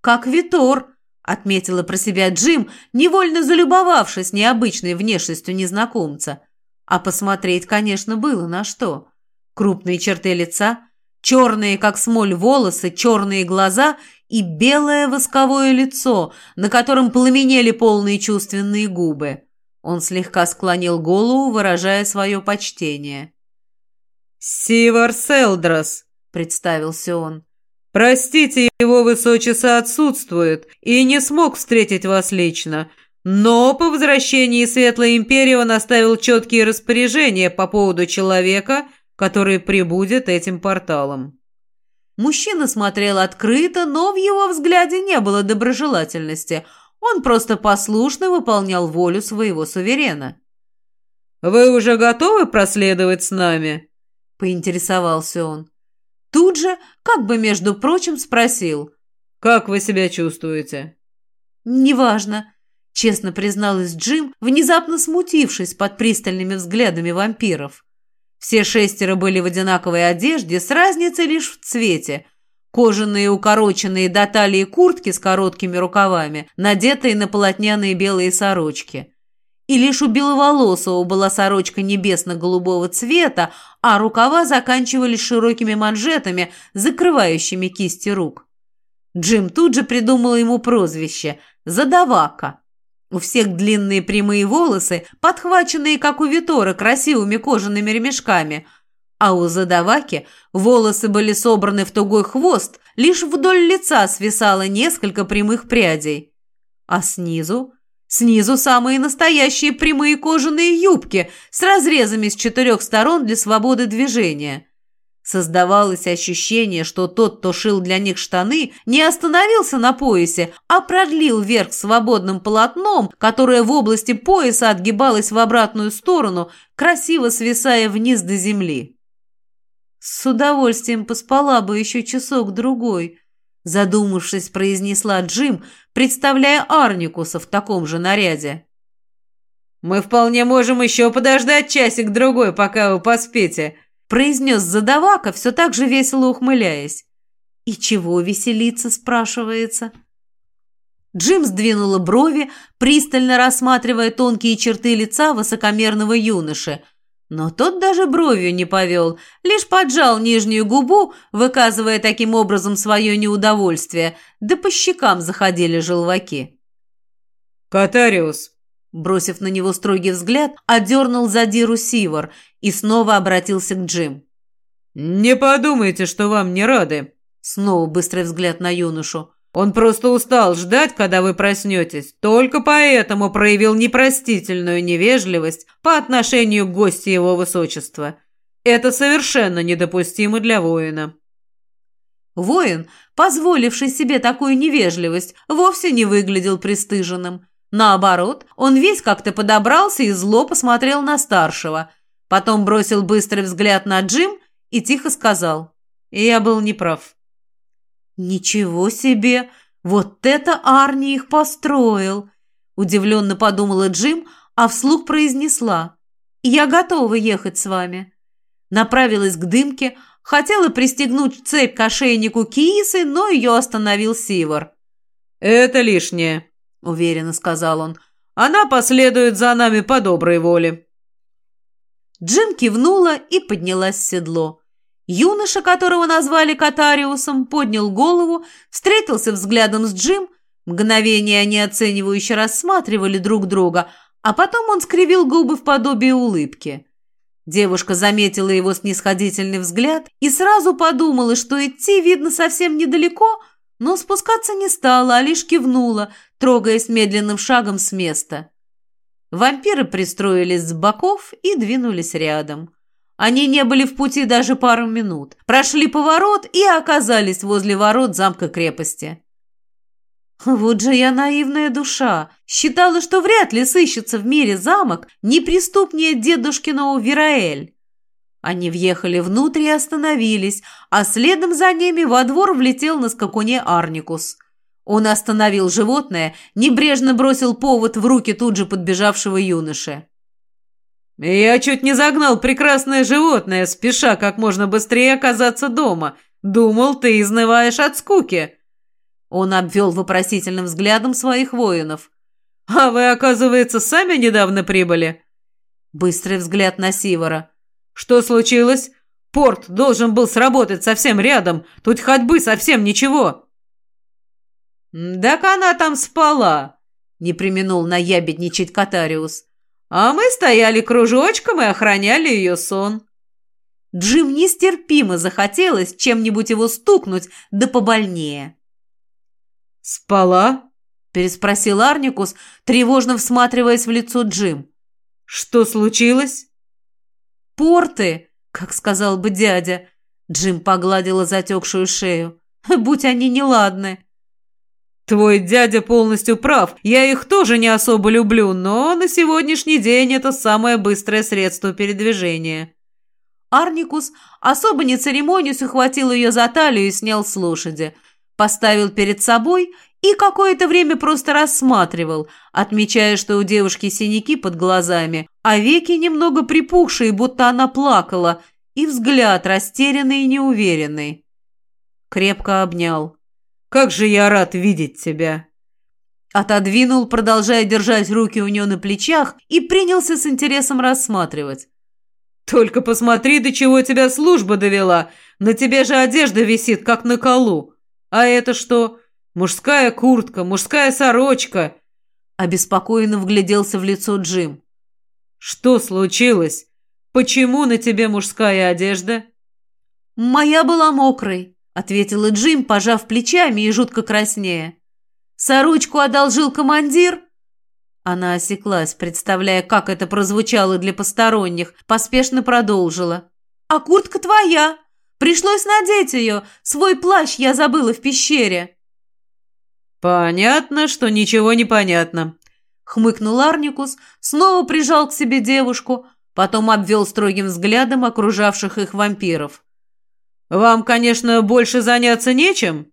«Как Витор!» отметила про себя Джим, невольно залюбовавшись необычной внешностью незнакомца. А посмотреть, конечно, было на что. Крупные черты лица, черные, как смоль, волосы, черные глаза и белое восковое лицо, на котором пламенели полные чувственные губы. Он слегка склонил голову, выражая свое почтение. «Сивар Селдрос», — представился он. Простите, его высочество отсутствует и не смог встретить вас лично, но по возвращении Светлой Империи он оставил четкие распоряжения по поводу человека, который прибудет этим порталом». Мужчина смотрел открыто, но в его взгляде не было доброжелательности. Он просто послушно выполнял волю своего суверена. «Вы уже готовы проследовать с нами?» – поинтересовался он. Тут же, как бы между прочим, спросил. «Как вы себя чувствуете?» «Неважно», – честно призналась Джим, внезапно смутившись под пристальными взглядами вампиров. Все шестеро были в одинаковой одежде, с разницей лишь в цвете. Кожаные укороченные до талии куртки с короткими рукавами, надетые на полотняные белые сорочки. И лишь у беловолосого была сорочка небесно-голубого цвета, а рукава заканчивались широкими манжетами, закрывающими кисти рук. Джим тут же придумал ему прозвище «Задавака». У всех длинные прямые волосы, подхваченные, как у Витора, красивыми кожаными ремешками, а у Задаваки волосы были собраны в тугой хвост, лишь вдоль лица свисало несколько прямых прядей. А снизу? Снизу самые настоящие прямые кожаные юбки с разрезами с четырех сторон для свободы движения. Создавалось ощущение, что тот, кто шил для них штаны, не остановился на поясе, а продлил верх свободным полотном, которое в области пояса отгибалось в обратную сторону, красиво свисая вниз до земли. «С удовольствием поспала бы еще часок-другой», задумавшись, произнесла Джим, представляя Арникуса в таком же наряде. «Мы вполне можем еще подождать часик-другой, пока вы поспите», произнес задавака, все так же весело ухмыляясь. «И чего веселиться?» – спрашивается. Джим сдвинула брови, пристально рассматривая тонкие черты лица высокомерного юноши. Но тот даже бровью не повел, лишь поджал нижнюю губу, выказывая таким образом свое неудовольствие, да по щекам заходили желваки. «Катариус, Бросив на него строгий взгляд, одернул задиру Сивор и снова обратился к Джим. «Не подумайте, что вам не рады». Снова быстрый взгляд на юношу. «Он просто устал ждать, когда вы проснетесь. Только поэтому проявил непростительную невежливость по отношению к гости его высочества. Это совершенно недопустимо для воина». Воин, позволивший себе такую невежливость, вовсе не выглядел пристыженным. Наоборот, он весь как-то подобрался и зло посмотрел на старшего. Потом бросил быстрый взгляд на Джим и тихо сказал. «Я был неправ». «Ничего себе! Вот это Арни их построил!» Удивленно подумала Джим, а вслух произнесла. «Я готова ехать с вами». Направилась к дымке, хотела пристегнуть цепь к ошейнику Киисы, но ее остановил Сивор. «Это лишнее», — уверенно сказал он. «Она последует за нами по доброй воле». Джим кивнула и поднялась в седло. Юноша, которого назвали Катариусом, поднял голову, встретился взглядом с Джим, мгновение они оценивающе рассматривали друг друга, а потом он скривил губы в подобие улыбки. Девушка заметила его снисходительный взгляд и сразу подумала, что идти, видно, совсем недалеко, но спускаться не стала, а лишь кивнула, трогаясь медленным шагом с места. Вампиры пристроились с боков и двинулись рядом. Они не были в пути даже пару минут. Прошли поворот и оказались возле ворот замка-крепости. Вот же я наивная душа. Считала, что вряд ли сыщется в мире замок неприступнее дедушкиного Вераэль. Они въехали внутрь и остановились, а следом за ними во двор влетел на скакуне Арникус. Он остановил животное, небрежно бросил повод в руки тут же подбежавшего юноши. «Я чуть не загнал прекрасное животное, спеша как можно быстрее оказаться дома. Думал, ты изнываешь от скуки». Он обвел вопросительным взглядом своих воинов. «А вы, оказывается, сами недавно прибыли?» Быстрый взгляд на Сивора. «Что случилось? Порт должен был сработать совсем рядом. Тут ходьбы совсем ничего». «Так она там спала», — не применул наябедничать Катариус. «А мы стояли кружочком и охраняли ее сон». Джим нестерпимо захотелось чем-нибудь его стукнуть, да побольнее. «Спала?» – переспросил Арникус, тревожно всматриваясь в лицо Джим. «Что случилось?» порты, как сказал бы дядя. Джим погладила затекшую шею. Будь они неладны. Твой дядя полностью прав. Я их тоже не особо люблю, но на сегодняшний день это самое быстрое средство передвижения. Арникус, особо не церемонясь, ухватил ее за талию и снял с лошади. Поставил перед собой и какое-то время просто рассматривал, отмечая, что у девушки синяки под глазами, а веки немного припухшие, будто она плакала, и взгляд растерянный и неуверенный. Крепко обнял. Как же я рад видеть тебя!» Отодвинул, продолжая держать руки у нее на плечах, и принялся с интересом рассматривать. «Только посмотри, до чего тебя служба довела! На тебе же одежда висит, как на колу! А это что? Мужская куртка, мужская сорочка!» Обеспокоенно вгляделся в лицо Джим. «Что случилось? Почему на тебе мужская одежда?» «Моя была мокрой», ответила Джим, пожав плечами и жутко краснея. «Сорочку одолжил командир?» Она осеклась, представляя, как это прозвучало для посторонних, поспешно продолжила. «А куртка твоя! Пришлось надеть ее! Свой плащ я забыла в пещере!» «Понятно, что ничего не понятно», — хмыкнул Арникус, снова прижал к себе девушку, потом обвел строгим взглядом окружавших их вампиров. «Вам, конечно, больше заняться нечем?»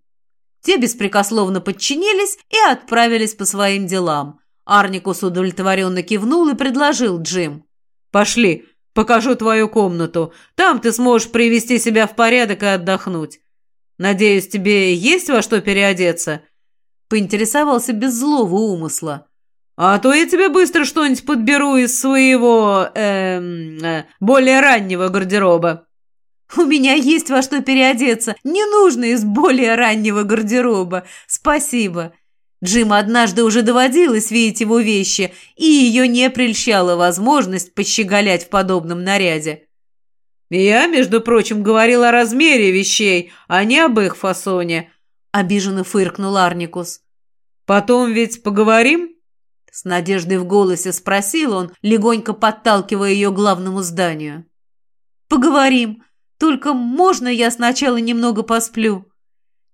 Те беспрекословно подчинились и отправились по своим делам. Арникус удовлетворенно кивнул и предложил Джим. «Пошли, покажу твою комнату. Там ты сможешь привести себя в порядок и отдохнуть. Надеюсь, тебе есть во что переодеться?» Поинтересовался без злого умысла. «А то я тебе быстро что-нибудь подберу из своего, эм, э, более раннего гардероба». «У меня есть во что переодеться. Не нужно из более раннего гардероба. Спасибо». Джим однажды уже доводилось видеть его вещи, и ее не прельщала возможность пощеголять в подобном наряде. «Я, между прочим, говорил о размере вещей, а не об их фасоне», — обиженно фыркнул Арникус. «Потом ведь поговорим?» С надеждой в голосе спросил он, легонько подталкивая ее к главному зданию. «Поговорим», только можно я сначала немного посплю?»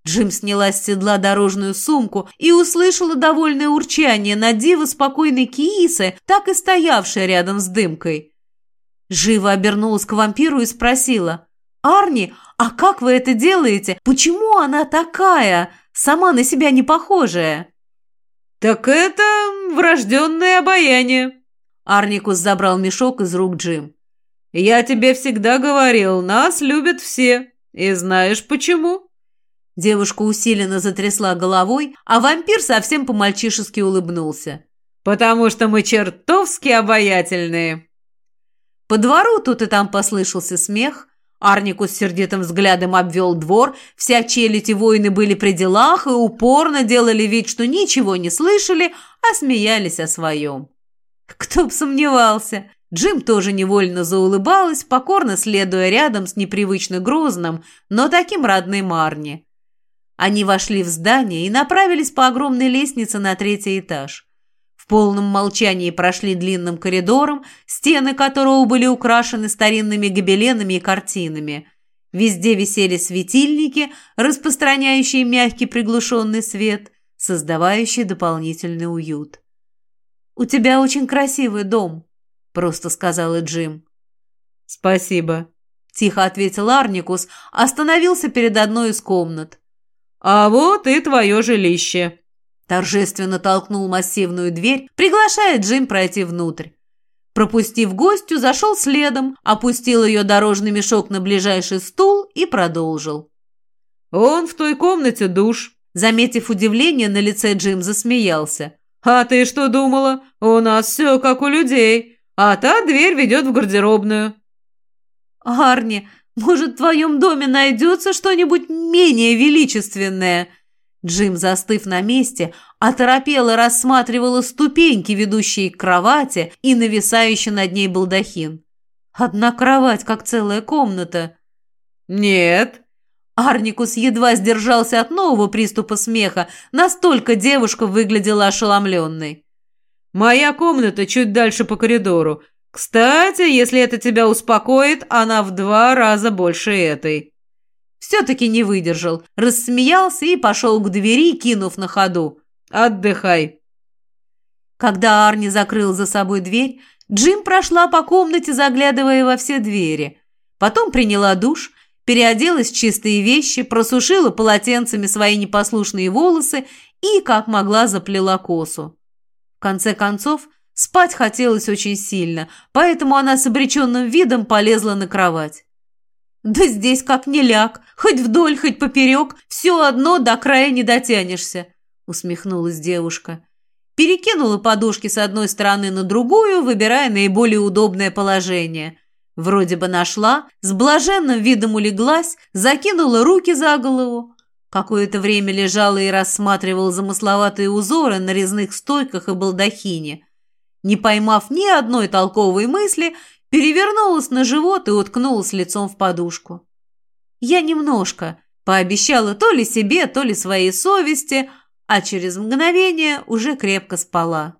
Джим сняла с седла дорожную сумку и услышала довольное урчание на диво спокойной киисы, так и стоявшей рядом с дымкой. Живо обернулась к вампиру и спросила. «Арни, а как вы это делаете? Почему она такая? Сама на себя не похожая?» «Так это врожденное обаяние». Арникус забрал мешок из рук Джим. «Я тебе всегда говорил, нас любят все. И знаешь почему?» Девушка усиленно затрясла головой, а вампир совсем по-мальчишески улыбнулся. «Потому что мы чертовски обаятельные!» По двору тут и там послышался смех. Арникус сердитым взглядом обвел двор, вся челядь и воины были при делах и упорно делали вид, что ничего не слышали, а смеялись о своем. Кто б сомневался, Джим тоже невольно заулыбалась, покорно следуя рядом с непривычно грозным, но таким родным Арни. Они вошли в здание и направились по огромной лестнице на третий этаж. В полном молчании прошли длинным коридором, стены которого были украшены старинными гобеленами и картинами. Везде висели светильники, распространяющие мягкий приглушенный свет, создавающий дополнительный уют. «У тебя очень красивый дом», – просто сказала Джим. «Спасибо», – тихо ответил Арникус, остановился перед одной из комнат. «А вот и твое жилище», – торжественно толкнул массивную дверь, приглашая Джим пройти внутрь. Пропустив гостю, зашел следом, опустил ее дорожный мешок на ближайший стул и продолжил. «Он в той комнате душ», – заметив удивление, на лице Джим засмеялся. «А ты что думала? У нас все как у людей а та дверь ведет в гардеробную». «Арни, может, в твоем доме найдется что-нибудь менее величественное?» Джим, застыв на месте, оторопело рассматривала ступеньки, ведущие к кровати и нависающий над ней балдахин. Одна кровать, как целая комната. «Нет». Арникус едва сдержался от нового приступа смеха, настолько девушка выглядела ошеломленной. Моя комната чуть дальше по коридору. Кстати, если это тебя успокоит, она в два раза больше этой». Все-таки не выдержал, рассмеялся и пошел к двери, кинув на ходу. «Отдыхай». Когда Арни закрыл за собой дверь, Джим прошла по комнате, заглядывая во все двери. Потом приняла душ, переоделась в чистые вещи, просушила полотенцами свои непослушные волосы и, как могла, заплела косу. Конце концов, спать хотелось очень сильно, поэтому она с обреченным видом полезла на кровать. «Да здесь как не ляг, хоть вдоль, хоть поперек, все одно до края не дотянешься», усмехнулась девушка. Перекинула подушки с одной стороны на другую, выбирая наиболее удобное положение. Вроде бы нашла, с блаженным видом улеглась, закинула руки за голову. Какое-то время лежала и рассматривала замысловатые узоры на резных стойках и балдахине. Не поймав ни одной толковой мысли, перевернулась на живот и уткнулась лицом в подушку. Я немножко пообещала то ли себе, то ли своей совести, а через мгновение уже крепко спала.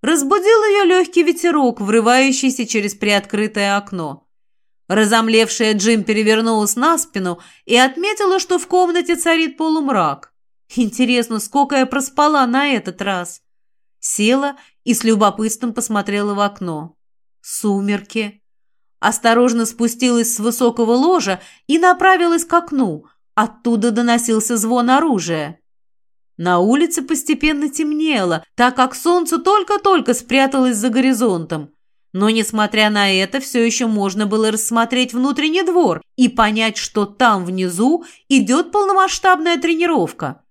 Разбудил ее легкий ветерок, врывающийся через приоткрытое окно. Разомлевшая Джим перевернулась на спину и отметила, что в комнате царит полумрак. Интересно, сколько я проспала на этот раз? Села и с любопытством посмотрела в окно. Сумерки. Осторожно спустилась с высокого ложа и направилась к окну. Оттуда доносился звон оружия. На улице постепенно темнело, так как солнце только-только спряталось за горизонтом. Но, несмотря на это, все еще можно было рассмотреть внутренний двор и понять, что там внизу идет полномасштабная тренировка.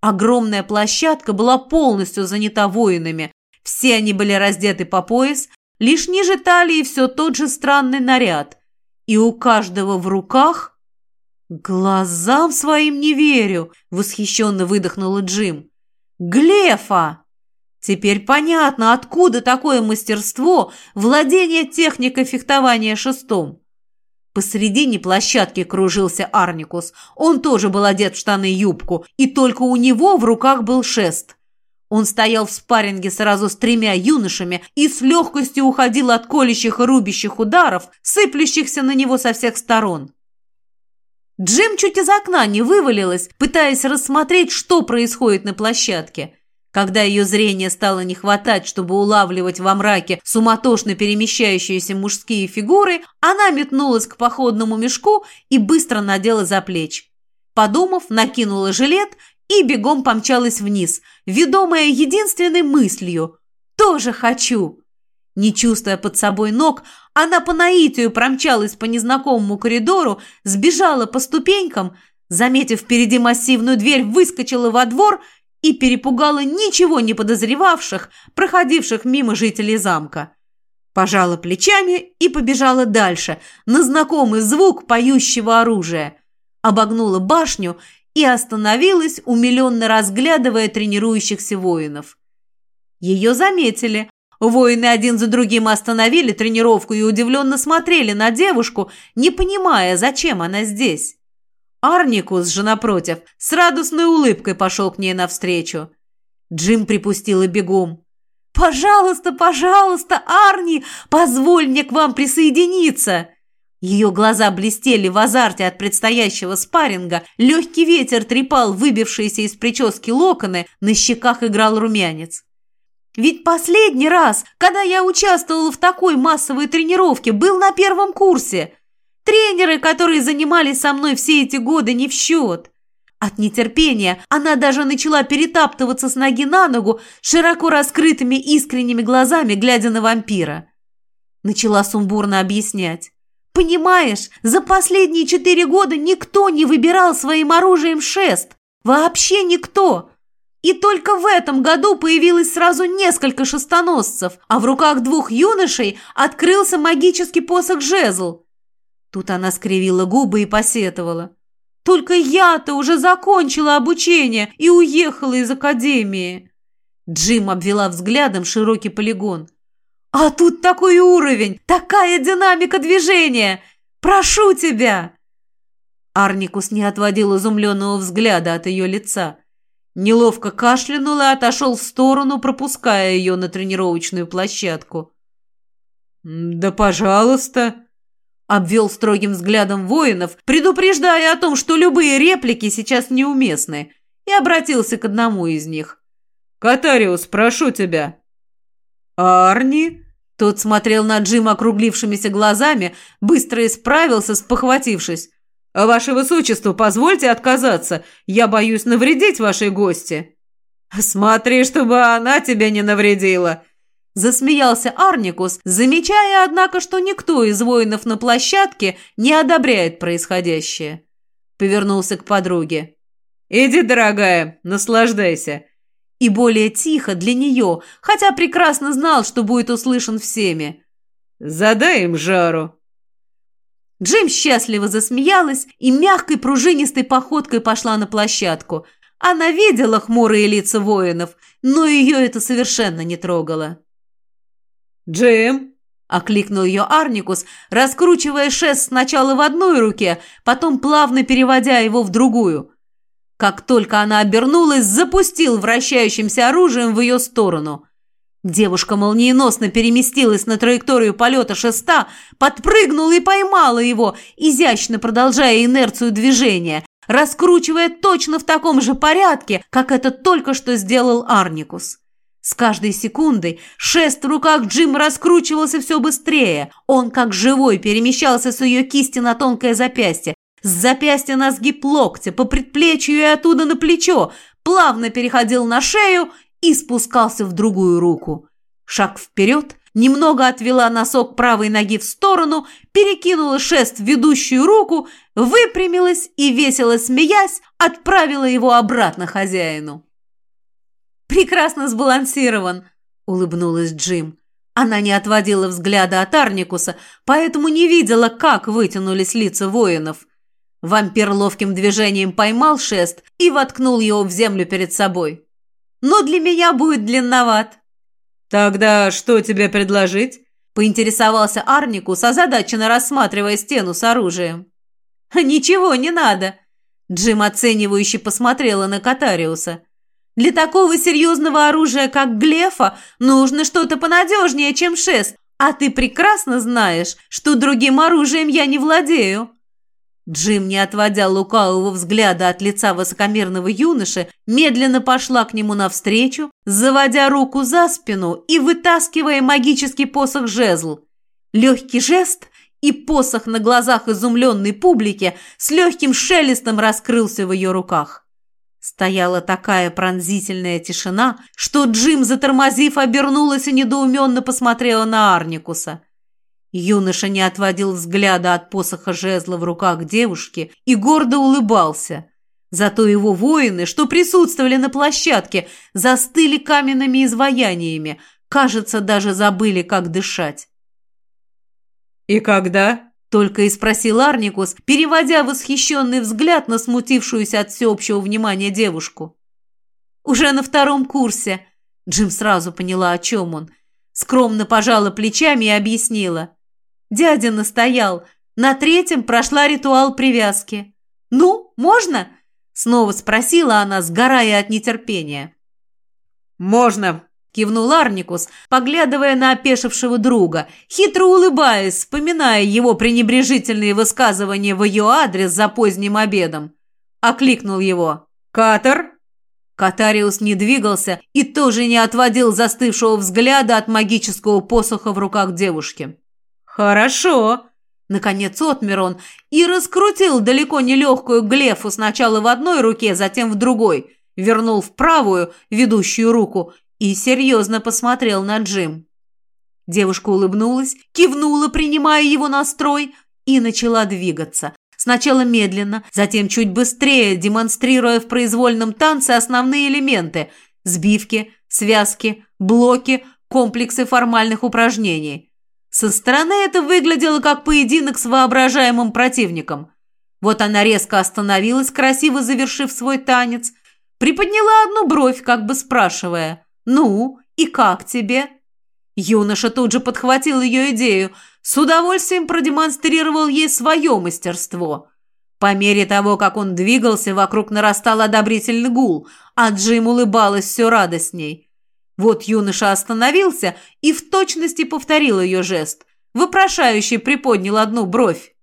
Огромная площадка была полностью занята воинами. Все они были раздеты по пояс, Лишь ниже талии все тот же странный наряд. И у каждого в руках... «Глазам своим не верю!» — восхищенно выдохнула Джим. «Глефа!» Теперь понятно, откуда такое мастерство владения техникой фехтования шестом. Посредине площадки кружился Арникус. Он тоже был одет в штаны и юбку, и только у него в руках был шест. Он стоял в спарринге сразу с тремя юношами и с легкостью уходил от колющих и рубящих ударов, сыплющихся на него со всех сторон. Джим чуть из окна не вывалилась, пытаясь рассмотреть, что происходит на площадке. Когда ее зрение стало не хватать, чтобы улавливать во мраке суматошно перемещающиеся мужские фигуры, она метнулась к походному мешку и быстро надела за плеч. Подумав, накинула жилет и бегом помчалась вниз, ведомая единственной мыслью «Тоже хочу!». Не чувствуя под собой ног, она по наитию промчалась по незнакомому коридору, сбежала по ступенькам, заметив впереди массивную дверь, выскочила во двор и перепугала ничего не подозревавших, проходивших мимо жителей замка. Пожала плечами и побежала дальше, на знакомый звук поющего оружия. Обогнула башню и остановилась, умиленно разглядывая тренирующихся воинов. Ее заметили. Воины один за другим остановили тренировку и удивленно смотрели на девушку, не понимая, зачем она здесь. Арникус же, напротив, с радостной улыбкой пошел к ней навстречу. Джим припустила бегом. «Пожалуйста, пожалуйста, Арни, позволь мне к вам присоединиться!» Ее глаза блестели в азарте от предстоящего спарринга, легкий ветер трепал выбившиеся из прически локоны, на щеках играл румянец. «Ведь последний раз, когда я участвовала в такой массовой тренировке, был на первом курсе. Тренеры, которые занимались со мной все эти годы, не в счет». От нетерпения она даже начала перетаптываться с ноги на ногу, широко раскрытыми искренними глазами, глядя на вампира. Начала сумбурно объяснять. Понимаешь, за последние четыре года никто не выбирал своим оружием шест. Вообще никто. И только в этом году появилось сразу несколько шестоносцев, а в руках двух юношей открылся магический посох-жезл. Тут она скривила губы и посетовала. «Только я-то уже закончила обучение и уехала из академии». Джим обвела взглядом широкий полигон. «А тут такой уровень, такая динамика движения! Прошу тебя!» Арникус не отводил изумленного взгляда от ее лица. Неловко кашлянул и отошел в сторону, пропуская ее на тренировочную площадку. «Да пожалуйста!» Обвел строгим взглядом воинов, предупреждая о том, что любые реплики сейчас неуместны, и обратился к одному из них. «Катариус, прошу тебя». «Арни?» Тот смотрел на Джима округлившимися глазами, быстро исправился, спохватившись. «Ваше Высочество, позвольте отказаться. Я боюсь навредить вашей гости». «Смотри, чтобы она тебя не навредила!» Засмеялся Арникус, замечая, однако, что никто из воинов на площадке не одобряет происходящее. Повернулся к подруге. «Иди, дорогая, наслаждайся!» И более тихо для нее, хотя прекрасно знал, что будет услышан всеми. «Задай им жару!» Джим счастливо засмеялась и мягкой пружинистой походкой пошла на площадку. Она видела хмурые лица воинов, но ее это совершенно не трогало. «Джим!» – окликнул ее Арникус, раскручивая шест сначала в одной руке, потом плавно переводя его в другую. Как только она обернулась, запустил вращающимся оружием в ее сторону – Девушка молниеносно переместилась на траекторию полета шеста, подпрыгнула и поймала его, изящно продолжая инерцию движения, раскручивая точно в таком же порядке, как это только что сделал Арникус. С каждой секундой шест в руках Джима раскручивался все быстрее. Он, как живой, перемещался с ее кисти на тонкое запястье, с запястья на сгиб локтя, по предплечью и оттуда на плечо, плавно переходил на шею и спускался в другую руку. Шаг вперед, немного отвела носок правой ноги в сторону, перекинула шест в ведущую руку, выпрямилась и, весело смеясь, отправила его обратно хозяину. «Прекрасно сбалансирован», — улыбнулась Джим. Она не отводила взгляда от Арникуса, поэтому не видела, как вытянулись лица воинов. Вампир ловким движением поймал шест и воткнул его в землю перед собой но для меня будет длинноват». «Тогда что тебе предложить?» – поинтересовался Арникус, озадаченно рассматривая стену с оружием. «Ничего не надо», – Джим оценивающе посмотрела на Катариуса. «Для такого серьезного оружия, как Глефа, нужно что-то понадежнее, чем шест, а ты прекрасно знаешь, что другим оружием я не владею». Джим, не отводя лукавого взгляда от лица высокомерного юноши, медленно пошла к нему навстречу, заводя руку за спину и вытаскивая магический посох-жезл. Легкий жест, и посох на глазах изумленной публики с легким шелестом раскрылся в ее руках. Стояла такая пронзительная тишина, что Джим, затормозив, обернулась и недоуменно посмотрела на Арникуса – Юноша не отводил взгляда от посоха жезла в руках девушки и гордо улыбался. Зато его воины, что присутствовали на площадке, застыли каменными изваяниями, кажется, даже забыли, как дышать. «И когда?» – только и спросил Арникус, переводя восхищенный взгляд на смутившуюся от всеобщего внимания девушку. «Уже на втором курсе», – Джим сразу поняла, о чем он. Скромно пожала плечами и объяснила. Дядя настоял. На третьем прошла ритуал привязки. «Ну, можно?» – снова спросила она, сгорая от нетерпения. «Можно», – кивнул Арникус, поглядывая на опешившего друга, хитро улыбаясь, вспоминая его пренебрежительные высказывания в ее адрес за поздним обедом. Окликнул его. «Катер?» Катариус не двигался и тоже не отводил застывшего взгляда от магического посоха в руках девушки. «Хорошо!» Наконец отмер он и раскрутил далеко не легкую глефу сначала в одной руке, затем в другой, вернул в правую, ведущую руку, и серьезно посмотрел на Джим. Девушка улыбнулась, кивнула, принимая его настрой, и начала двигаться. Сначала медленно, затем чуть быстрее, демонстрируя в произвольном танце основные элементы – сбивки, связки, блоки, комплексы формальных упражнений – со стороны это выглядело как поединок с воображаемым противником. Вот она резко остановилась, красиво завершив свой танец, приподняла одну бровь, как бы спрашивая «Ну, и как тебе?» Юноша тут же подхватил ее идею, с удовольствием продемонстрировал ей свое мастерство. По мере того, как он двигался, вокруг нарастал одобрительный гул, а Джим улыбалась все радостней. Вот юноша остановился и в точности повторил ее жест. вопрошающе приподнял одну бровь.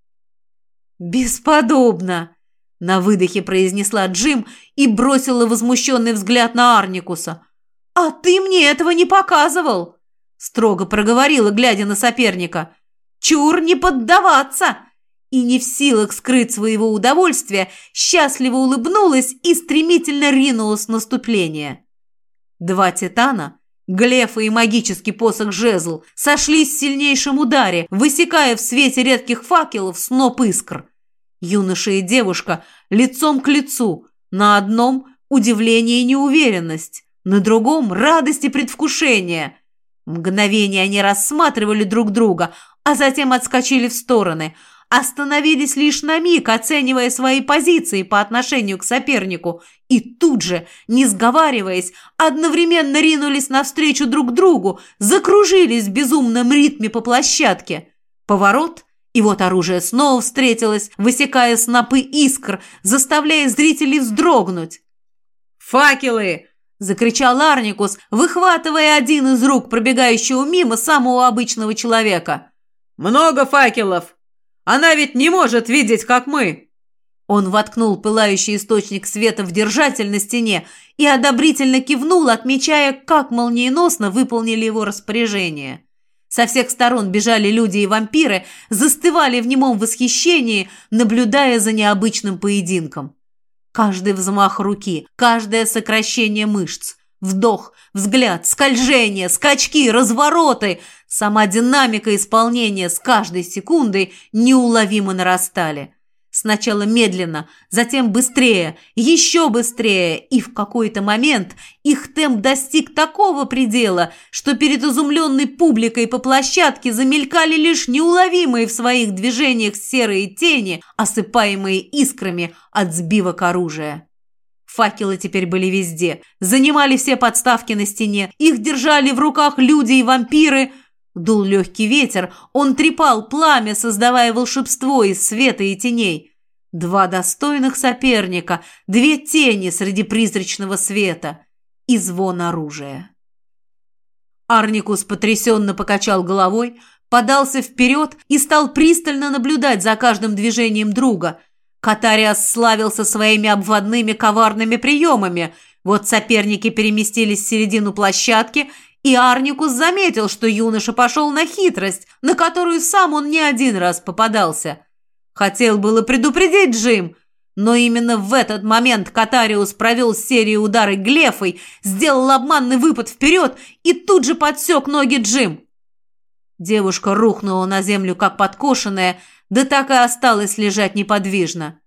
«Бесподобно!» – на выдохе произнесла Джим и бросила возмущенный взгляд на Арникуса. «А ты мне этого не показывал!» – строго проговорила, глядя на соперника. «Чур не поддаваться!» И не в силах скрыть своего удовольствия, счастливо улыбнулась и стремительно ринулась в наступление. Два титана Глефа и магический посох жезл сошлись в сильнейшем ударе, высекая в свете редких факелов сноп искр. Юноша и девушка лицом к лицу, на одном – удивление и неуверенность, на другом – радость и предвкушение. Мгновение они рассматривали друг друга, а затем отскочили в стороны – остановились лишь на миг, оценивая свои позиции по отношению к сопернику, и тут же, не сговариваясь, одновременно ринулись навстречу друг другу, закружились в безумном ритме по площадке. Поворот, и вот оружие снова встретилось, высекая снопы искр, заставляя зрителей вздрогнуть. «Факелы!» – закричал Арникус, выхватывая один из рук пробегающего мимо самого обычного человека. «Много факелов!» Она ведь не может видеть, как мы!» Он воткнул пылающий источник света в держатель на стене и одобрительно кивнул, отмечая, как молниеносно выполнили его распоряжение. Со всех сторон бежали люди и вампиры, застывали в немом восхищении, наблюдая за необычным поединком. Каждый взмах руки, каждое сокращение мышц, Вдох, взгляд, скольжение, скачки, развороты. Сама динамика исполнения с каждой секундой неуловимо нарастали. Сначала медленно, затем быстрее, еще быстрее, и в какой-то момент их темп достиг такого предела, что перед изумленной публикой по площадке замелькали лишь неуловимые в своих движениях серые тени, осыпаемые искрами от сбивок оружия. Факелы теперь были везде, занимали все подставки на стене, их держали в руках люди и вампиры. Дул легкий ветер, он трепал пламя, создавая волшебство из света и теней. Два достойных соперника, две тени среди призрачного света и звон оружия. Арникус потрясенно покачал головой, подался вперед и стал пристально наблюдать за каждым движением друга – Катариас славился своими обводными коварными приемами. Вот соперники переместились в середину площадки, и Арникус заметил, что юноша пошел на хитрость, на которую сам он не один раз попадался. Хотел было предупредить Джим, но именно в этот момент Катариус провел серию ударов глефой, сделал обманный выпад вперед и тут же подсек ноги Джим. Девушка рухнула на землю, как подкошенная, да так и осталась лежать неподвижно.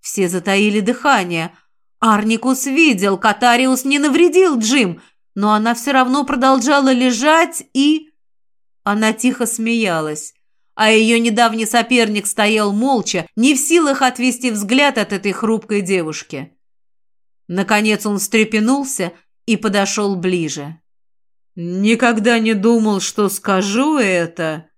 Все затаили дыхание. Арникус видел, Катариус не навредил Джим, но она все равно продолжала лежать и... Она тихо смеялась, а ее недавний соперник стоял молча, не в силах отвести взгляд от этой хрупкой девушки. Наконец он встрепенулся и подошел ближе. «Никогда не думал, что скажу это»,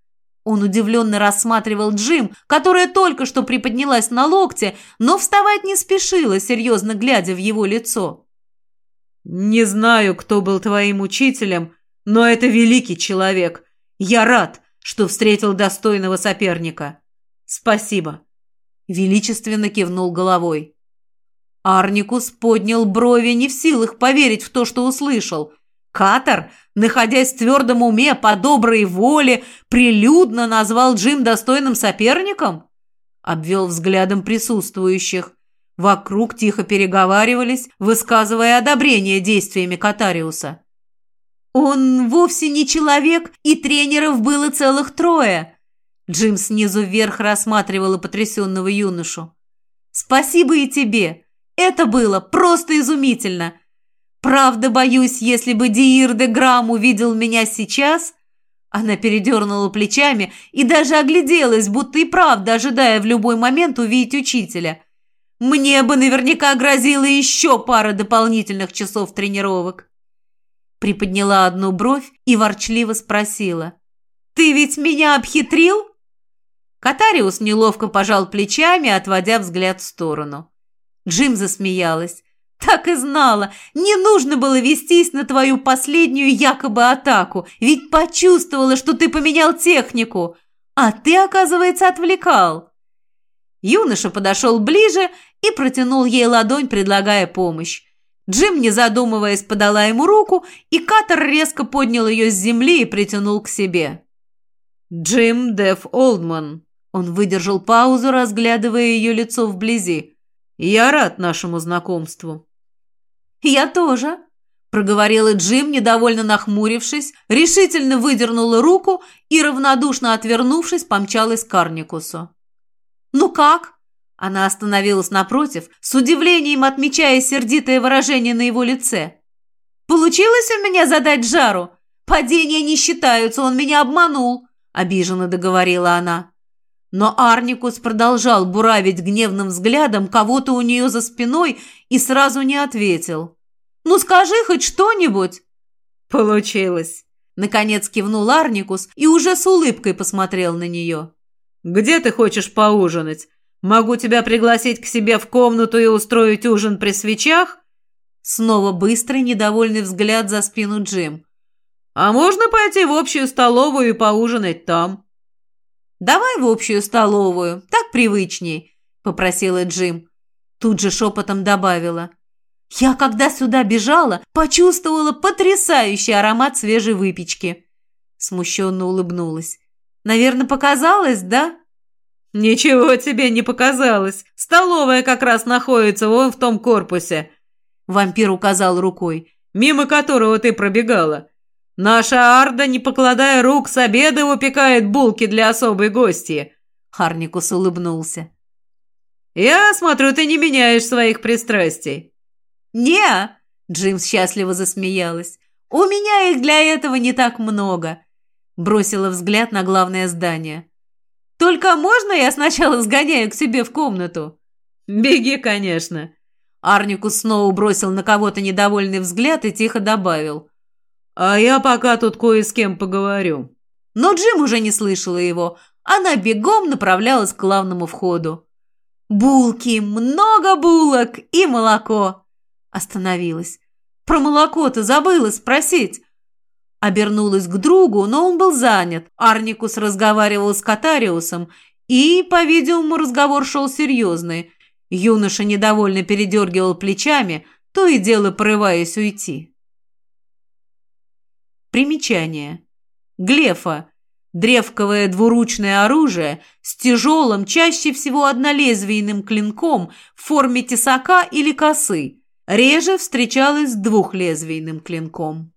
он удивленно рассматривал Джим, которая только что приподнялась на локте, но вставать не спешила, серьезно глядя в его лицо. «Не знаю, кто был твоим учителем, но это великий человек. Я рад, что встретил достойного соперника. Спасибо». Величественно кивнул головой. Арникус поднял брови, не в силах поверить в то, что услышал. Катар, находясь в твердом уме по доброй воле, прилюдно назвал Джим достойным соперником? Обвел взглядом присутствующих. Вокруг тихо переговаривались, высказывая одобрение действиями Катариуса. «Он вовсе не человек, и тренеров было целых трое!» Джим снизу вверх рассматривала потрясенного юношу. «Спасибо и тебе! Это было просто изумительно! Правда, боюсь, если бы Диир де Грам увидел меня сейчас...» Она передернула плечами и даже огляделась, будто и правда ожидая в любой момент увидеть учителя. «Мне бы наверняка грозила еще пара дополнительных часов тренировок». Приподняла одну бровь и ворчливо спросила. «Ты ведь меня обхитрил?» Катариус неловко пожал плечами, отводя взгляд в сторону. Джим засмеялась. Так и знала, не нужно было вестись на твою последнюю якобы атаку, ведь почувствовала, что ты поменял технику, а ты, оказывается, отвлекал. Юноша подошел ближе и протянул ей ладонь, предлагая помощь. Джим, не задумываясь, подала ему руку, и Катер резко поднял ее с земли и притянул к себе. «Джим Деф Олдман». Он выдержал паузу, разглядывая ее лицо вблизи. «Я рад нашему знакомству». «Я тоже», – проговорила Джим, недовольно нахмурившись, решительно выдернула руку и, равнодушно отвернувшись, помчалась к Карникусу. «Ну как?» Она остановилась напротив, с удивлением отмечая сердитое выражение на его лице. «Получилось у меня задать жару? Падения не считаются, он меня обманул», – обиженно договорила она. Но Арникус продолжал буравить гневным взглядом кого-то у нее за спиной и сразу не ответил. «Ну скажи хоть что-нибудь!» «Получилось!» Наконец кивнул Арникус и уже с улыбкой посмотрел на нее. «Где ты хочешь поужинать? Могу тебя пригласить к себе в комнату и устроить ужин при свечах?» Снова быстрый, недовольный взгляд за спину Джим. «А можно пойти в общую столовую и поужинать там?» «Давай в общую столовую, так привычней», – попросила Джим. Тут же шепотом добавила. «Я, когда сюда бежала, почувствовала потрясающий аромат свежей выпечки». Смущенно улыбнулась. «Наверное, показалось, да?» «Ничего тебе не показалось. Столовая как раз находится вон в том корпусе». Вампир указал рукой. «Мимо которого ты пробегала. Наша Арда, не покладая рук, с обеда выпекает булки для особой гости. Харникус улыбнулся. «Я смотрю, ты не меняешь своих пристрастий». «Не!» – Джим счастливо засмеялась. «У меня их для этого не так много», – бросила взгляд на главное здание. «Только можно я сначала сгоняю к себе в комнату?» «Беги, конечно». Арникус снова бросил на кого-то недовольный взгляд и тихо добавил. «А я пока тут кое с кем поговорю». Но Джим уже не слышала его. Она бегом направлялась к главному входу. «Булки, много булок и молоко!» Остановилась. «Про молоко-то забыла спросить!» Обернулась к другу, но он был занят. Арникус разговаривал с Катариусом, и, по-видимому, разговор шел серьезный. Юноша недовольно передергивал плечами, то и дело порываясь уйти. Примечание. Глефа. Древковое двуручное оружие с тяжелым, чаще всего однолезвийным клинком в форме тесака или косы. Реже встречалось с двухлезвийным клинком.